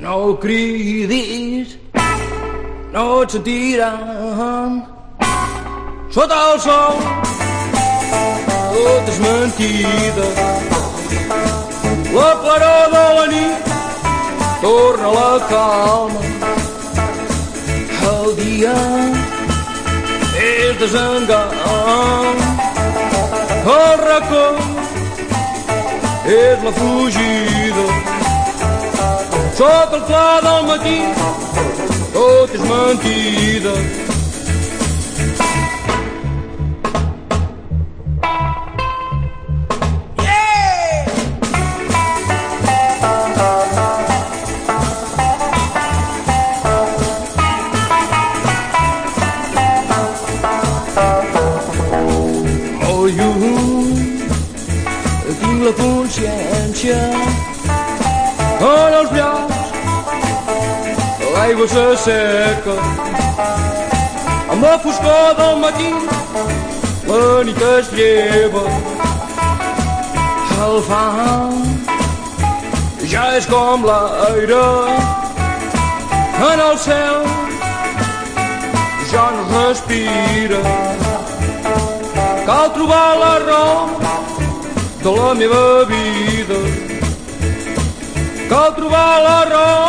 No cridis, no et sentiran. Sota el sol, tot és mentida. La claror de la nit torna la calma. El dia és desengany. El racó és la fugida. Sota el clar del matí tot és mentida. Molt lluny tinc la consciència en els llacs l'aigua s'asseca amb la foscor del matí la nit es lleva. El fang ja és com l'aire en el cel. Ja no es respira. Cal trobar la raó de la meva vida. Cal trobar la raó